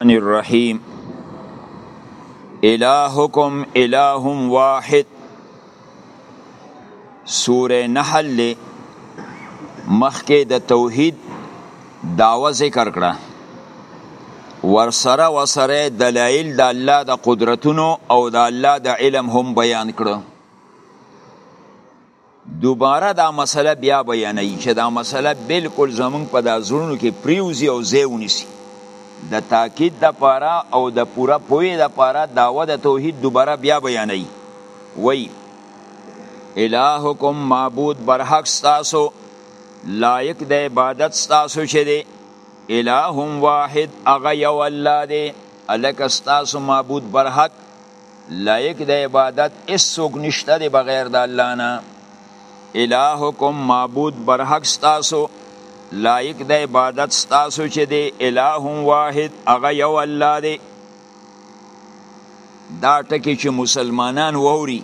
الرحمن الرحیم الهکم اله واحد سوره نحل له مخکې د توحید داوا ذکر کړه ورسره وسره دلایل د الله د قدرتونو او د الله د علم هم بیان کړه دوباره دا مسله بیا بیانوي چې دا مسله بالکل زمونږ په دا زړونو کې پریوزي او ځای ونیسي د تاکید د پاره او د پوره پوهې د پاره دعوه د توحید دوباره بیا بیانوي وای الهکم معبود برحق ستاسو لایق د عبادت ستاسو چې دی الهم واحد هغه یو الله دی الکه ستاسو معبود برحق لایق د عبادت هیڅوک نشته دی بغیر د الله نه الهکم معبود برحق ستاسو لایق د عبادت ستاسو چې دی اله واحد هغه یو الله دی دا ټکی چې مسلمانان ووري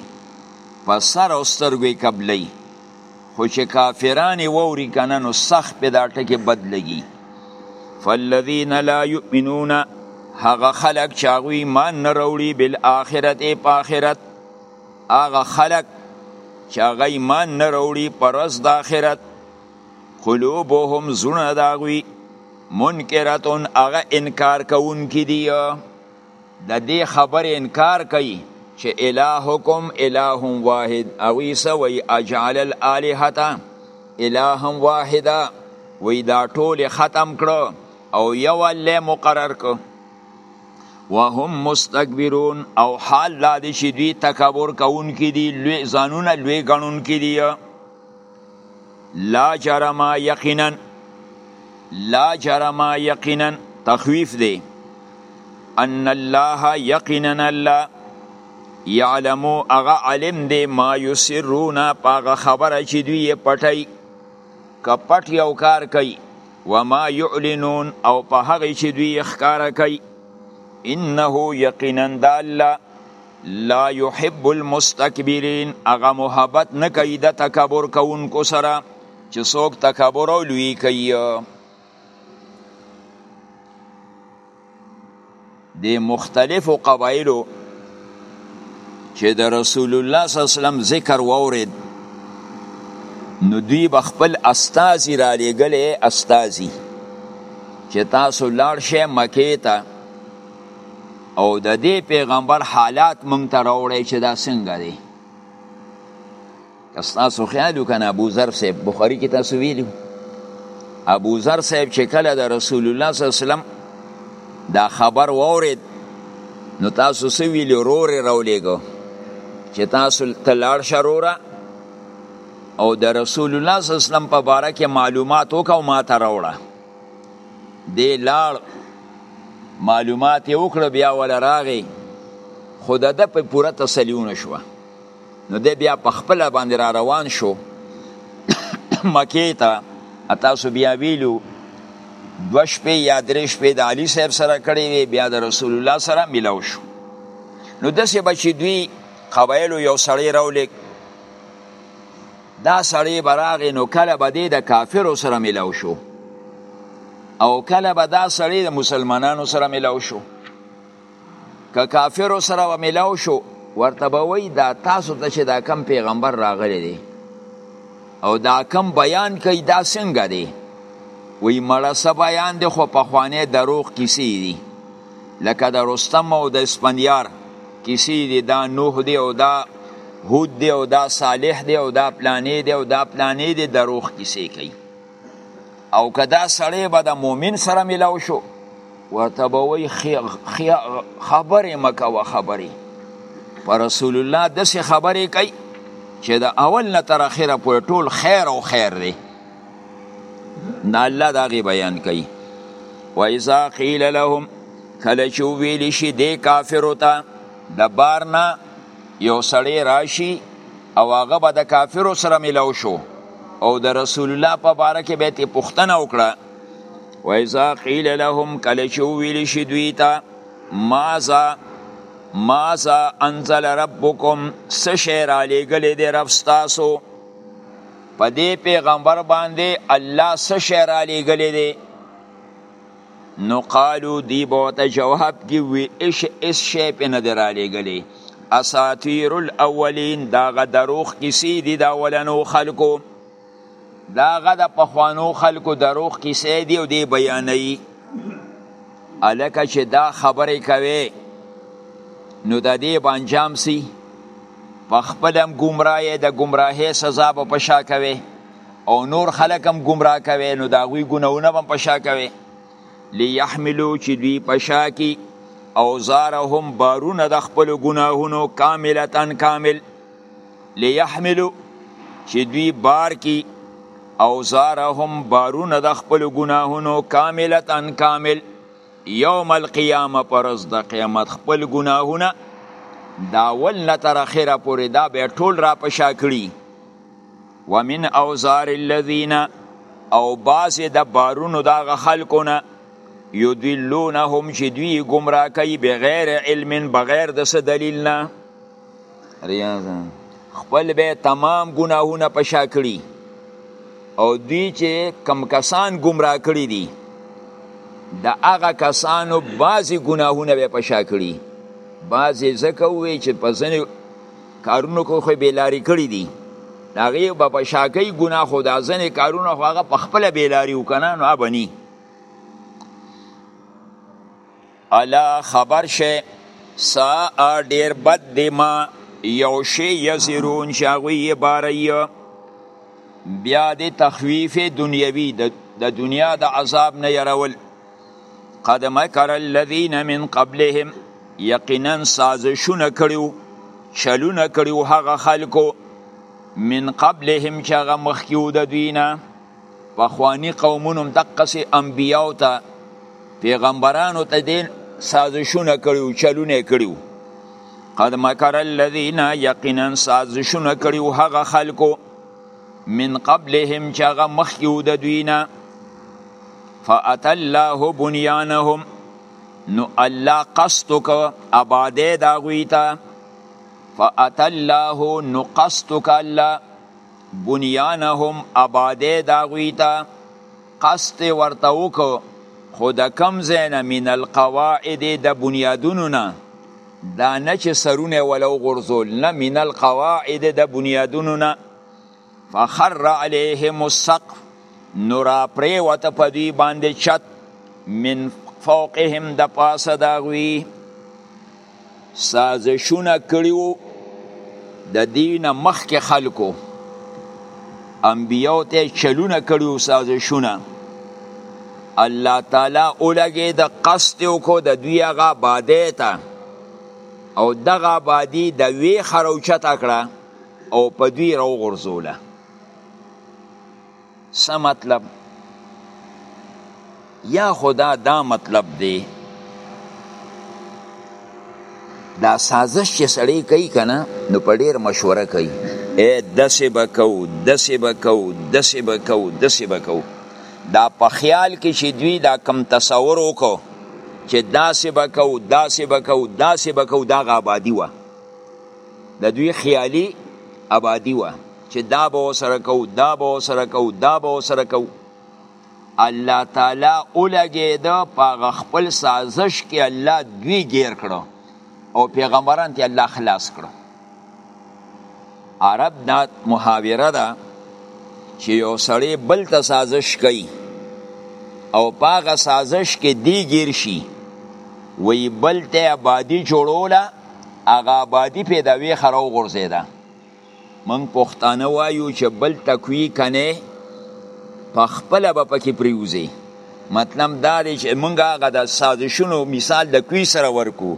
په سر او سترګې قبلې خو چې کافران ووري کنه نو سخت په دا ټکي بد لګي فالذین لا یؤمنون هغه خلق چې هغه ایمان نه وروړي بل آخرت ای په آخرت هغه خلق چې هغه ایمان نه وروړي پرز د آخرت قلوبهم زونه داغوي منکرتون هغه انکار کوونکي دي د دې خبرې انکار کوي چې الهکم اله واحد او عیسی وی اجعل الالهه اله واحده وی دا ټول ختم کړو او یو الله مقرر کو وهم مستكبرون او حال لا دي چې دوی تکبر کوونکې دي لوی ځانونه لوی ګڼونکې دي لا جرما یقینا لا جرما یقینا تخویف دی ان الله یقینا الله یعلمو هغه علم دی ما یسرون هغه خبره چې دوی یې پټي که پټ یو کار کوي و ما یعلنون او په هغه چې دوی یې ښکاره کوي انه یقینا د الله لا يحب المستكبرين هغه محبت نه کوي د تکبر کوونکو سره چې څوک تکبر او لوی کوي د مختلفو قبایلو چې د رسول الله صلی الله علیه وسلم ذکر وورید نو دوی به خپل استازي را لېږلی استازي چې تاسو لاړ شئ مکې ته او د دې پیغمبر حالات مونږ ته راوړی چې دا څنګه دی که ستاسو خیال وکنه ابو ذر صاحب بخاری کې تاسو ویلو ابو ذر صاحب چې کله د رسول الله صلی الله علیه وسلم دا خبر وورید نو تاسو سو ویلو رورې راولېږو چې تاسو ته لاړ شه روره او د رسول الله صلی الله علیه وسلم په باره کې معلومات وکړه او ما ته راوړه دی لاړ معلومات یې وکړه بیا ولا راغی خو د ده په پوره تسلي ونه شوه نو دی بیا په خپله باندې را روان شو مکې ته تاسو بیا ویلو دوه شپې یا درې شپې د علي صاحب سره کړې وې بیا د رسول الله سره میلاو شو نو داسې به چې دوی قبایلو یو سړی راولیږ دا سړی به راغی نو کله به دی د کافرو سره ملاو شو او کله به دا سړی د مسلمانانو سره ملاو شو که کافرو سره و ملاو شو ورته به وی دا تاسو ته چې دا کم پیغمبر راغلی دی او دا کم بیان کوي دا څنګه دی وی مړه سه بیان دی خو پخوانې دروغ کیسې دي لکه د رستم او د اسفندیار کیسې دي دا نوح دی او دا هود دی او دا صالح دی او دا پلانې دی او دا پلانې دی دروغ کیسې کوي او که دا سړی به د مؤمن سره ملاو شو ورته به وایي خبرې مه کوه خبرې په رسول الله داسې خبرې کوي چې د اول نه تر اخره پورې ټول خیر او خیر دی نه الله دا غي بیان کوي و اذا قيل لهم کله چې ویل شي د کافرو ته د بار نه یو سړی راشي او هغه به د کافرو سره ملو شو او د رسول الله په باره کې به ته پوښتنه وکړه و اذا قيل لهم کله چې ویل شي دوی ته ماذا ماذا انزل ربکم سشیر علی گلی دی رب ستاسو په دې پیغمبر باندې الله څه شی را لېږلی دی نو قالو دی به ورته جواب کې وي اش اس شی پې نه دی را لېږلی اساطیر الاولین دا غ دروغ کیسې دي د اولنو خلکو دا غ د پخوانو خلکو دروغ کیسې دي او دی بیانوي الکه چې دا خبرې کوي نو د دې بانجام سي په خپل هم گمراه یې د گمراهۍ سزا به په شا کوي او نور خلک هم گمراه کوي نو دا غوی ګناونه به په شا کوي ليحملوا چې دوی په شا کی اوزارهم بارونه د خپل ګناهونو کاملتن کامل ليحملوا چې دوی بار کی اوزارهم بارونه د خپل ګناهونو کاملتن کامل یوم القیامه پر ورځ د قیامت خپل ګناهونه دا اول نه تر اخره پورې دا به ټول را په شا کړي ومن اوزار الذین او باز د بارونو دا خلقونه یدلونهم چې دوی گمراه کوي بغیر علم بغیر د څه دلیل نه ریاض خپل به تمام ګناهونه په شا کړی او دوی چې کم کسان گمراه کړی دي د هغه کسانو بعضی ګناهونه به په شا کړی بعضی ځکه وی چې په ځنې کارونو کې خو به لاري کړی دي هغه به په شا کوي ګناه خو د ځنې کارونه خو هغه په خپل به لاري وکنه نو ابني الا خبر شې سا ډیر بد دی ما یو شی یزرون چې هغوی یې باروي بیا د تخویف دنیوي د دنیا د عذاب نه یرول قد مکر الذین من قبلهم یقینا سازشونه کړیو چلونه کړیو هغه خلکو من قبلهم چې هغه مخکیو د دوی نه پخواني قومونو هم دقسې انبیاو ته پیغمبرانو ته دې سازشونه کړي وو چلونه یې کړي وو قد مکر الذین یقینا سازشونه کړي وو هغه خلکو من قبلهم چې هغه مخکې و د دوی نه فأتی الله بنیانهم نو الله قصد وکړه ابادې د هغوی ته فأتی الله نو قصد وکړه الله بنیانهم ابادې دا غوی ته قصد ورته وکړو خو د کم زینه من القواعد د بنیادونو نه دا نه چې سرونه ولو غرزول نه من القواعد د بنیادونو نه فخر علیهم السقف نورا پرې وته په دوی باندې چت من فوقهم د پاسه دا غوی سازشونه کړي وو د دین مخکې خلکو انبیو ته چلونه کړي وو سازشونه الله تعالی اولګي د قصد کو د دوی هغه باده ته او دغه بادی د دا وی خروچت کړه او په دوی راو غرزوله څه مطلب یا خدا دا مطلب دی دا سازش چې سړی کوي کنه نو په ډیر مشوره کوي اے دسه بکو دسه بکو دسه بکو دسه بکو دا په خیال کې چې دوی دا کم تصور وکړو چې داسې بکو داسې بکو داسې بکو دا غابادي و د دوی خیالي آبادی و چې دا به وسره کو دا به وسره کو دا به وسره کو الله تعالی اولګید په خپل سازش کې الله دوی گیر کړو او پیغمبران ته الله خلاص کړو عرب دا محاوره ده چې یو سړی بل ته سازش کوي او پاغه سازش کې دی گیر شي وی بل ته آبادی جوړوله هغه آبادی پیداوی خرو غورځیده من پښتانه وایو چې بل تکوی کنه په خپل به پکې پریوزي مطلب دا دی چې مونږ هغه د سازشونو مثال د کوی سره ورکو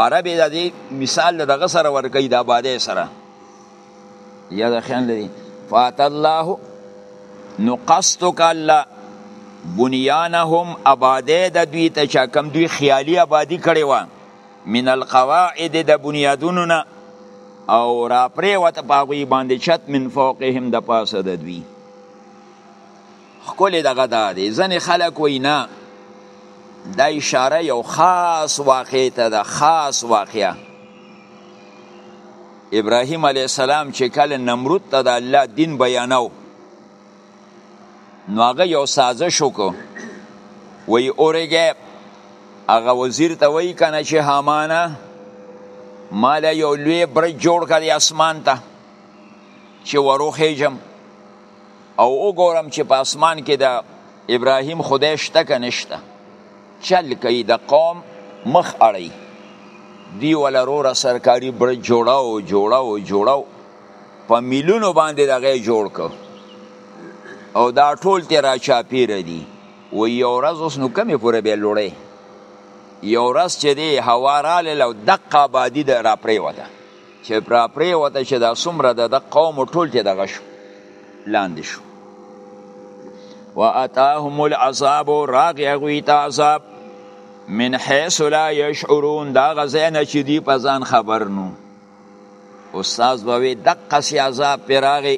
عرب د دې مثال دغه سره ورکي د آبادې سره یا د خیال لري فات الله نو قصدک الله بنیانهم آبادې د دوی ته چا کم دوی خیالي آبادی کړي وان من القواعد د بنیادونو نه او را پریوت په هغوی باندې چت من فوقهم د پاسه د دوی ښکلې دغه دا دی ځینې خلک وایي نه دا اشاره یو خاص واقع ته ده خاص واقعه ابراهیم علیه السلام چې کله نمرود ته د الله دین بیانو نو هغه یو سازش وکړو وی اورګه هغه وزیر ته وی کنه چې هامانه مال یو لوی برج جوړ کړی اسمان ته چې وروخه جم او وګورم چې په اسمان کې د ابراهیم خدای شته که نشته چل کوي د قوم مخ اړي دی ولا روره سرکاري برج جوړاو جوړاو جوړاو په میلونو باندې دغه جوړ کو او دا ټول ته را چاپیر دي و یو ورځ اوس نو کمې پورې به لوړې یو ورځ چې دی هوا راله لو دقه آبادي د را پریوته چې را پریوته چې دا څومره د قوم ټول ته دغه شو لاندې شو واتاهم العذاب راغی هغوی ته عذاب من حیث لا یشعرون دا غزه نه چې دی په ځان خبر نو استاد بوي دقه سي عذاب پر راغی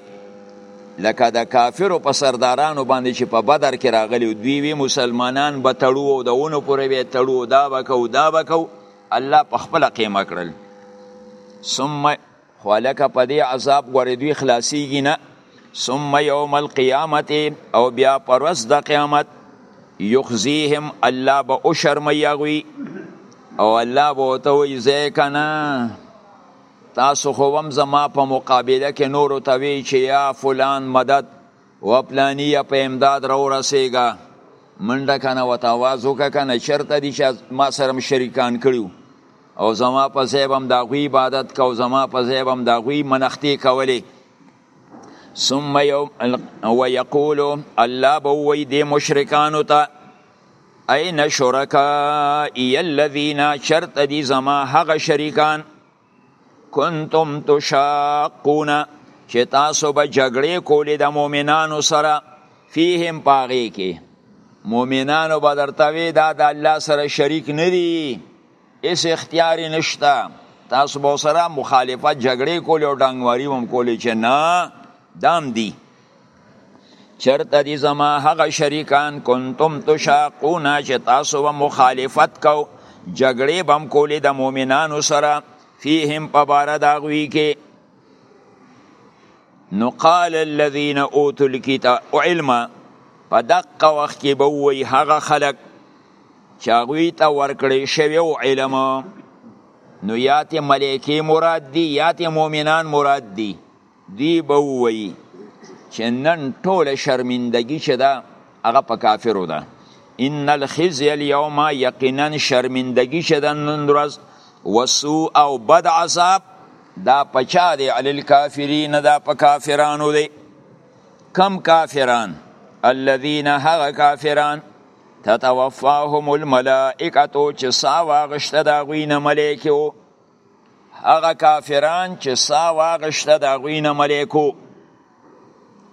لکه د کافرو په سردارانو باندې چې په بدر کې راغلي دوی وی مسلمانان به تړو او د ونو پورې به تړو دا به کو دا به کو الله په خپل قیمه کړل ثم خلک په دې عذاب غوړې دوی خلاصيږي نه ثم یوم القیامت او بیا پرس د قیامت یخزیهم الله به او شرمی یغوی او الله به ته وی زیکنا تاسو خو هم زما په مقابله کې نور ته وی چې یا فلان مدد و پلانی په امداد را ورسېګا منډه کنه وتاواز وکنه چرته دي چې ما سره شریکان کړیو او زما په ځای به هم د هغوی عبادت کو زما په ځای به هم د هغوی منښتې کولې ثم یوم ویقولو الله به ووایي دې مشرکانو ته این شرکائی الذین چرت دی زما هغه شریکان کنتم تشاقون چې تاسو به جګړې کولې د مؤمنانو سره فیهم پاغې کې مؤمنانو به درته وی دا د الله سره شریک نه دي هیڅ اختیار یې نشته تاسو به سره مخالفت جګړې کولې او ډنګواري هم کولې چې نه دام دی چرته دي زما هغه شریکان کنتم تشاقون چې تاسو به مخالفت کو جګړې به هم کولې د مؤمنانو سره فیهم په باره د هغوی کې نو قال الذين اوتوا الكتاب علما په دقه وخت کې به ووایي هغه خلک چې هغوی ته ورکړی شوی او علم نو یا ته ملایکی مراد دی یا ته مؤمنان مراد دی دی به وی چې نن ټول شرمندگی چې دا هغه په کافرو ده ان الخزي اليوم یقینا شرمندگی چې د نن ورځ وسو او بد عذاب دا پچا دی علی الکافرین دا په کافرانو دی کم کافران الذين هغه کافران تتوفاهم الملائکتو چې سا واغشته دا غوی نه ملائکو هغه کافران چې سا واغشته دا غوی نه ملائکو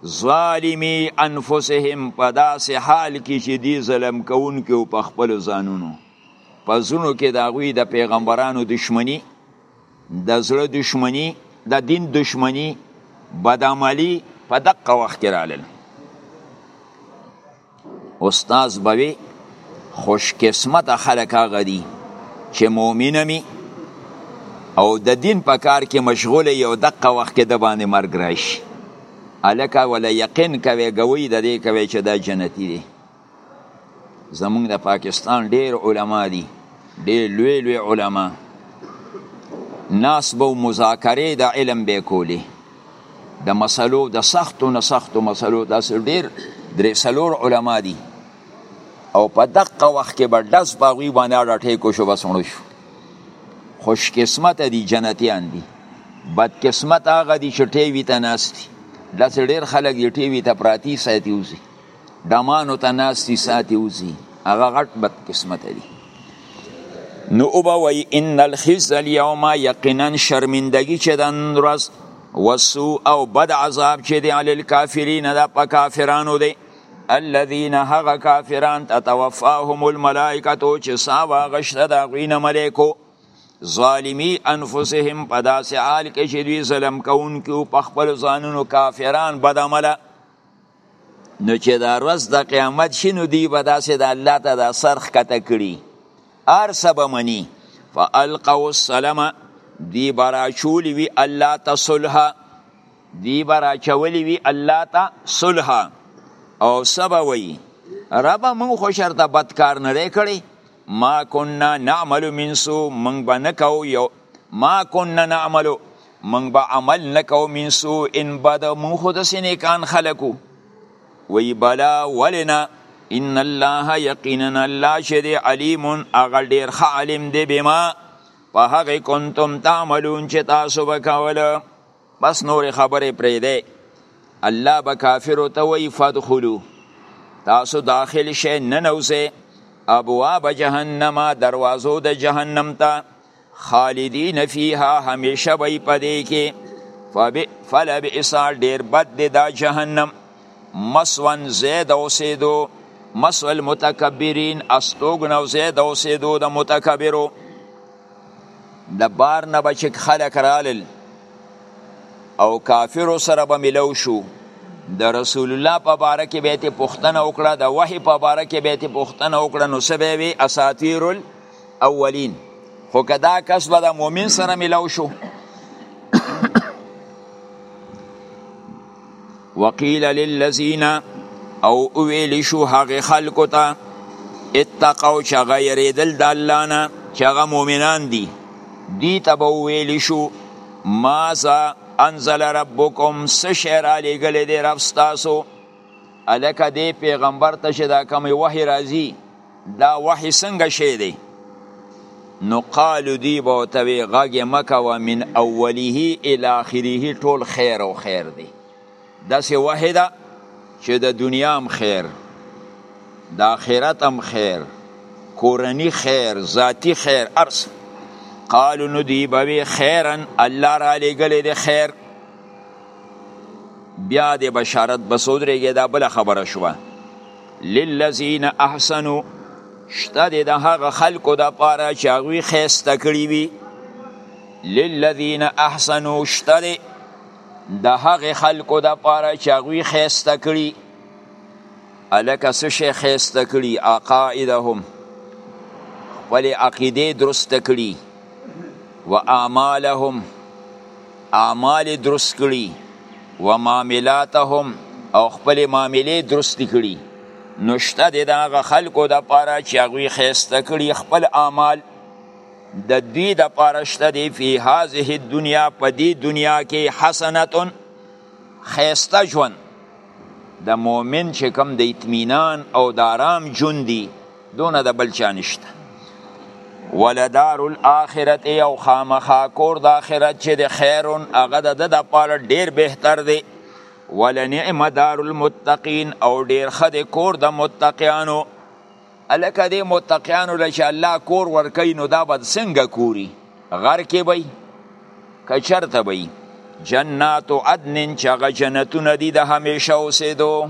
ظالمی انفسهم په داسې حال کې چې دی ظلم کوونکي او په خپلو ځانونو په زړونو کې د هغوی د پیغمبرانو دشمني د زړه دشمني د دین دشمني بدعملي په دقه وخت کې رالل استاد به وي خوش قسمت خلک هغه دي چې مؤمن مي او د دین په کار کې مشغول یو دقه وخت کې د باندې مرګ راشي الکه ولا یقین کوي غوي د دې کوي چې دا جنتی دي زمونږ د پاکستان ډیر علما دي ډیر لوی لوی علما ناس به مذاکره د علم به کولی د مسلو د سختو نه سختو مسلو داسې ډیر درې څلور علما دي او په دقه وخت کې به ډز په هغوی باندې اړه ټیکو شو بس مړه شو خوش قسمته دي جنتیان دي بد قسمت هغه دي چې ټی وي ته ناست دي داسې ډیر خلک دي ټی وي ته پراتي ساتي اوسي ډمانو ته ناستی ساتي وزي هغه غټ بد قسمت دي نو او به وای ان الخز اليوم یقینا شرمندگی چې دن ورځ وسو او بد عذاب چې دی علی الکافرین دا په کافرانو دی الذين هغه کافران تتوفاهم الملائکه چې ساوا غشته دا غوینه ملائکو ظالمی انفسهم په داسې حال کې چې دوی ظلم کوونکي او په خپل ځانونو کافران بدعمله نو چې دا ورځ د قیامت شي نو دی به داسې د الله ته دا سر ښکته کړي هر څه به مني فالقوا السلام دی به راچولي وي الله ته صلح دی به راچولي وي الله ته صلح او څه به وایي ربه موږ خو شرته بد کار نه دی کړی ما كنا نعمل من سو من به نکو یو ما كنا نعمل من به عمل نکو من سو ان بد من خود سنیکان خلقو وی بلا ولنا ان الله یقینا الله شد علیم اغه ډیر خ عالم دی بما په هغه کنتم تعملون چې تاسو وکاوله بس نور خبره پریده الله به کافر ته وی فدخلو تاسو داخل شئ ننوځئ ابواب جهنم دروازو د جهنم ته خالدین فیها همیشه به پدې کې فبئ فلبئس ډیر بد دی دا جهنم مسون زید اوسېدو مسو المتکبرین استوګنو زید اوسېدو د متکبرو د بار نه به چې خلک رالل او کافرو سره به ملو شو د رسول الله په باره کې به ته پوښتنه وکړه د وحي په باره کې به ته پوښتنه وکړه نو څه به وي اساطیر الاولین خو که دا کس به د مؤمن سره ملو شو وقیل للذین او ویل شو هغه خلکو ته اتقوا چې هغه یریدل د الله نه چې هغه مؤمنان دي دی ته به ویل شو ماذا انزل ربکم څه شی رالیږلی دی رب ستاسو هلکه دې پیغمبر ته چې دا کومې وحې راځي دا وحی څنګه شی دی نو قالو دی بوتوی غږ مکوه من اوله الی اخره ټول خیر او خیر دی داسې وحی ده چې د دنیا هم خیر د آخرت هم خیر کورنی خیر ذاتی خیر ارس قالو نو دی بوی خیرن الله را لګلې دی خیر بیا د بشارت بسودرېږي دا بل خبره شوه للذین احسنو شته د هغه خلکو د پاره چې هغوی خیسته کړي وي للذین احسنو شته د هغه خلکو د پاره چې هغوی خیسته کړي الکه څه شی خیسته کړي عقائدهم خپل عقیده درسته کړي و اعمالهم اعمال درست کړي و معاملاتهم او خپل معاملې درست کړي نو شته د هغه خلکو د پاره چې هغوی ښایسته کړي خپل اعمال د دوی د پاره شته دی فی هذه الدنیا په دې دنیا کې حسنتون ښایسته ژوند د مؤمن چې کوم د اطمینان او د آرام ژوند دی دونه د بل چا نشته ولدار الاخرت او خامخا کور د اخرت چې د خیرون هغه د د پاره ډیر بهتر دی ولنعم دار المتقین او ډیر خد کور د متقیانو الکه د متقیانو لچ الله کور ورکین نو دا بد څنګه کوری غر کې بی کچرته بی جنات عدن چغه جنتونه دي د همیشه اوسېدو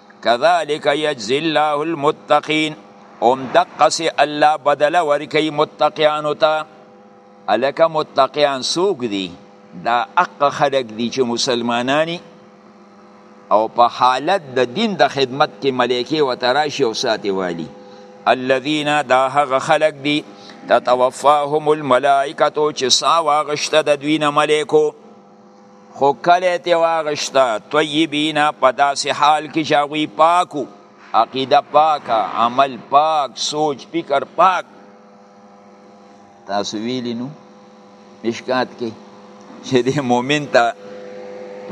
کذالک یجزی الله المتقین هم دقسی الله بدل ورکی متقیانو تا الکه متقیان سوک دی دا اق خلق دی چې مسلمانانی او په حالت د دین د خدمت کې ملائکه و تراشی او ساتي والی الذين دا هغه خلق دی تتوفاهم الملائکه چې سا واغشته د دوی نه ملائکه خو کله ته واغشته طیبینا په داسې حال کې چې هغوی پاکو عقیده پاکه عمل پاک سوچ فکر پاک تاسو ویلی نو مشکات کې چې د مؤمن ته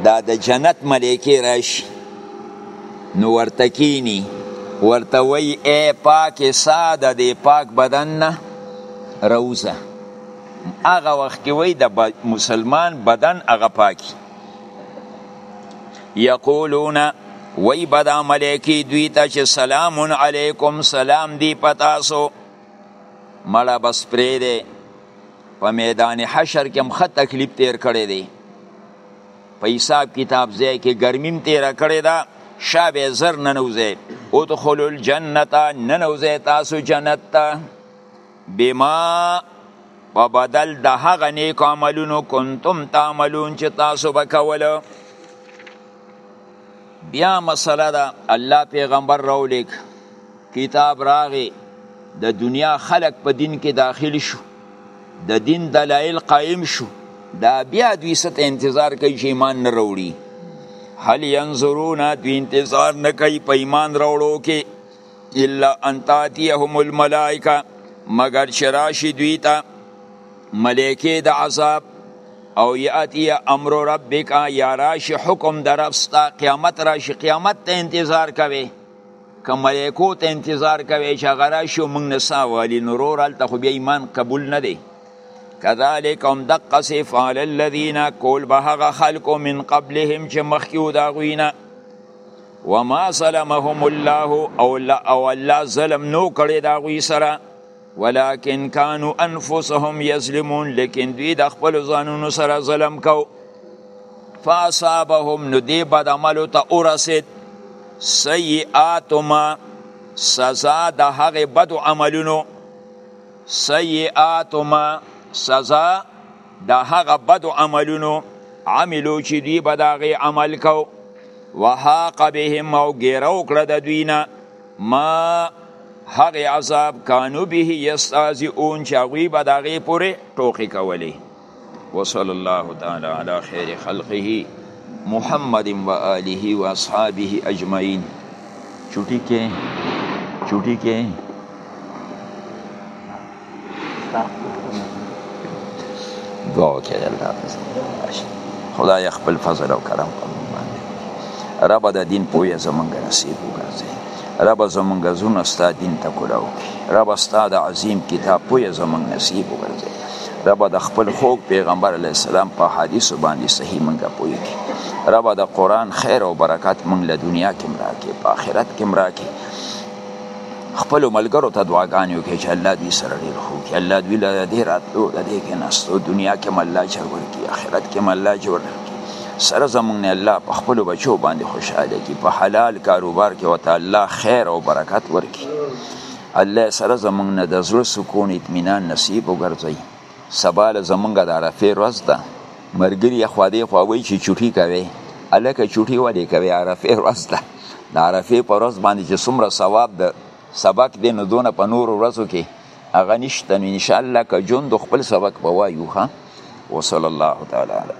دا د جنت ملایکی راشي نو ورته کینی ورته وی ای پاک ساده دی پاک بدن نه روزه هغه وخت کې وای د مسلمان بدن هغه پاکي یقولون وای بد ملائکی دوی ته چې سلام علیکم سلام دی پتاسو مړه بس پرې دی په میدان حشر کې مخه تکلیف تیر کړی دی په حساب کتاب ځای کې ګرمیم تیر کړی دا شابه زر ننوځي ادخلوا الجنه ننوځي تاسو جنت ته بما په بدل د هغه نیک عملونو کنتم تعملون چې تاسو به کوله بیا مسله ده الله پیغمبر راولیک کتاب راغی د دنیا خلق په دین کې داخل شو د دین دلایل قائم شو دا بیا دوی ست انتظار کوي چې ایمان نه وروړي هل ينظرون دوی انتظار نه کوي په ایمان وروړو کې الا ان تاتيهم الملائکه مگر چې راشي دوی ته ملائکه د عذاب او یاتی امر ربک یا راشي حکم درفستا قیامت راشي قیامت ته انتظار کوي که ملائکو ته انتظار کوي چې هغه راشي او موږ نسا والي نورور هلته خو بیا ایمان قبول نه دی کذالک هم دقسې فعل الذین کول به هغه خلکو من قبلهم چې مخکې و د هغوی نه وما ظلمهم الله او لا او الله ظلم نو کړی دا غوی سره ولكن كانوا انفسهم يظلمون لیکن دوی د خپل ځانونو سره ظلم کو فاصابهم نو دی بد عملو ته ورسید سیئات ما سزا د هغه بد عملونو سیئات ما سزا د هغه بدو عملونو عملو چې دوی به د هغې عمل کو وحاق بهم او ګیره وکړه د دوی نه ما هغې عذاب کانو به یستهزئون چې هغوی به د هغې پورې ټوقې کولې وصلی الله تعالی علی خیر خلقه محمد و آله و اصحابه اجمعین چوټی کې چوټی کې دعا وکړه الله خدای خپل فضل او کرم په موږ باندې رب د دین پوهه زمونږ نصیب وګرځي رب زمونږ زونه ستا دین ته کولاو رب ستا د عظیم کتاب پوهه زمونږ نصیب وګرځي رب د خپل خوږ پیغمبر علی السلام په حدیث باندې صحیح مونږ پوهه کی رب د قران خیر او برکات مونږ له دنیا کې مراکې په آخرت کې مراکې خپل ملګرو ته دعاګانې وکړي چې الله دې سره ډېر خو کې الله دوی له دې راتلو د دې کې نستو دنیا کې مله اجر ورکړي آخرت کې مله اجر ورکړي سره زمونږ نه الله په خپل بچو باندې خوشاله کی په حلال کاروبار کې وته الله خیر او برکت ورکړي الله سره زمونږ نه د زړه سکون اطمینان نصیب وګرځي سبا له زمونږ د عرفې ورځ ده مرګري خو دې خو وایي چې چوټي کوي الکه چوټي ولې کوي عرفه ورځ ده د عرفه پر ورځ باندې چې څومره ثواب د سبق دی نو دونه په نور ورځو کې هغه نشته نو ان شاء الله که جون د خپل سبق په وایو ها وصلی الله تعالی علیه